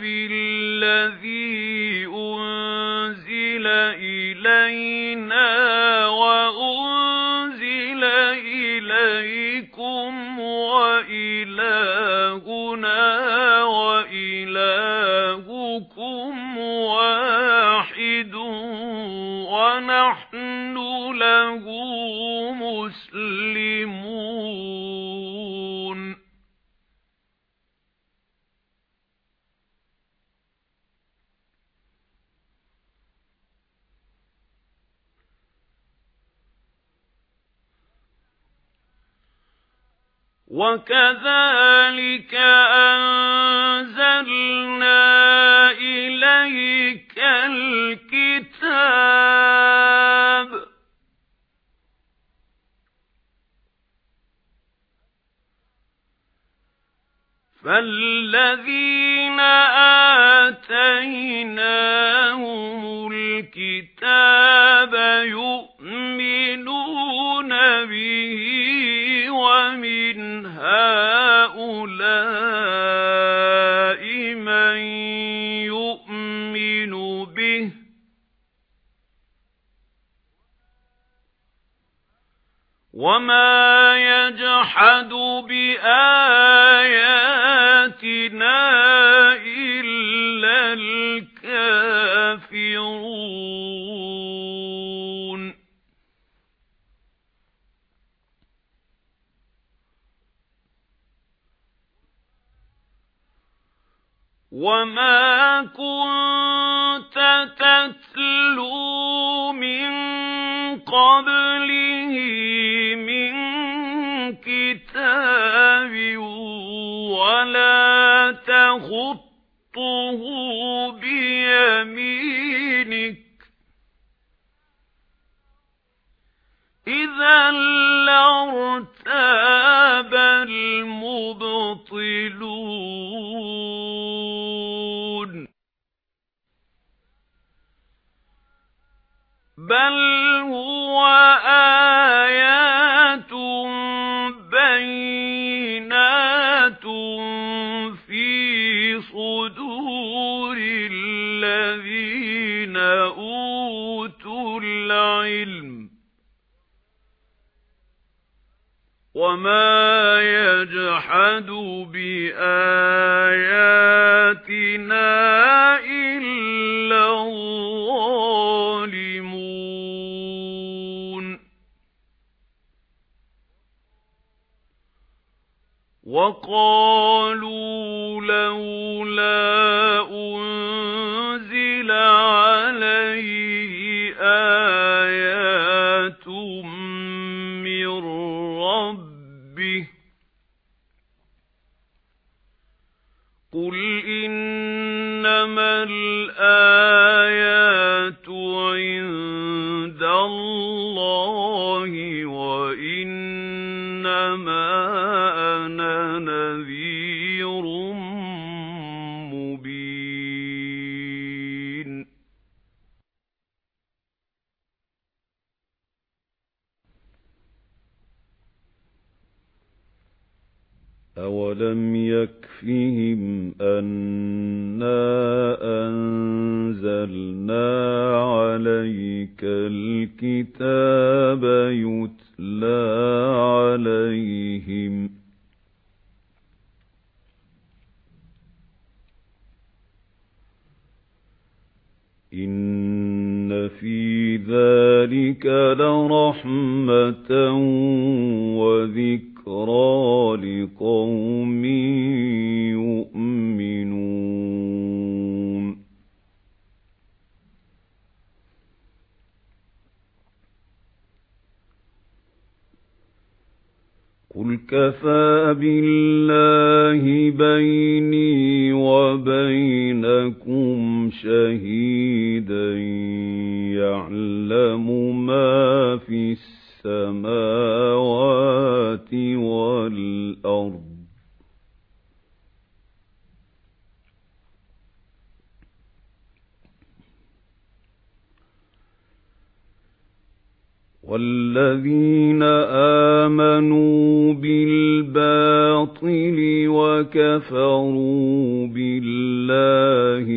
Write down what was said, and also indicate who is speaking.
Speaker 1: بِالَّذِي أُنْزِلَ إِلَيْنَا وَأُنْزِلَ إِلَيْكُمْ وَإِلَٰهُنَا وَإِلَٰهُكُمْ وَاحِدٌ وَنَحْنُ لَهُ وَكَذَلِكَ أَنزَلْنَا إِلَيْكَ الْكِتَابَ فَالَّذِينَ آتَيْنَاهُمُ الْكِتَابَ يُؤْمِنُونَ وَمَا يَجْحَدُ بِآيَاتِنَا إِلَّا الْكَافِرُونَ وَمَا كُنتَ تَتْلُو تَخُطُّهُ بِيَمِينِكَ إِذًا لَّارْتَابَ الْمُبْطِلُونَ بَلْ هُوَ صُدُورِ الَّذِينَ أُوتُوا الْعِلْمَ وَمَا يَجْحَدُ بِآيَاتِنَا وَقَالُوا لَوْلَا أُنْزِلَ عَلَيْهِ آيَاتٌ مِّن رَّبِّهِ قُلْ إِنَّمَا الْآيَاتُ عِندَ اللَّهِ وَإِنَّمَا نَذِيرٌ مُّبِينٌ.
Speaker 2: أَوَلَمْ يَكْفِهِمْ أَنَّا أَنزَلْنَا عَلَيْكَ الْكِتَابَ ذَلِكَ لَرَحْمَةً وَذِكْرَى لِقَوْمٍ يُؤْمِنُونَ. قُلْ كَفَى بِاللَّهِ بَيْنِي وَبَيْنَكُمْ شَهِيدًا يَعْلَمُ مَا فِي السَّمَاوَاتِ وَالْأَرْضِ. وَالَّذِينَ آمَنُوا بِالْبَاطِلِ وَكَفَرُوا بِاللَّهِ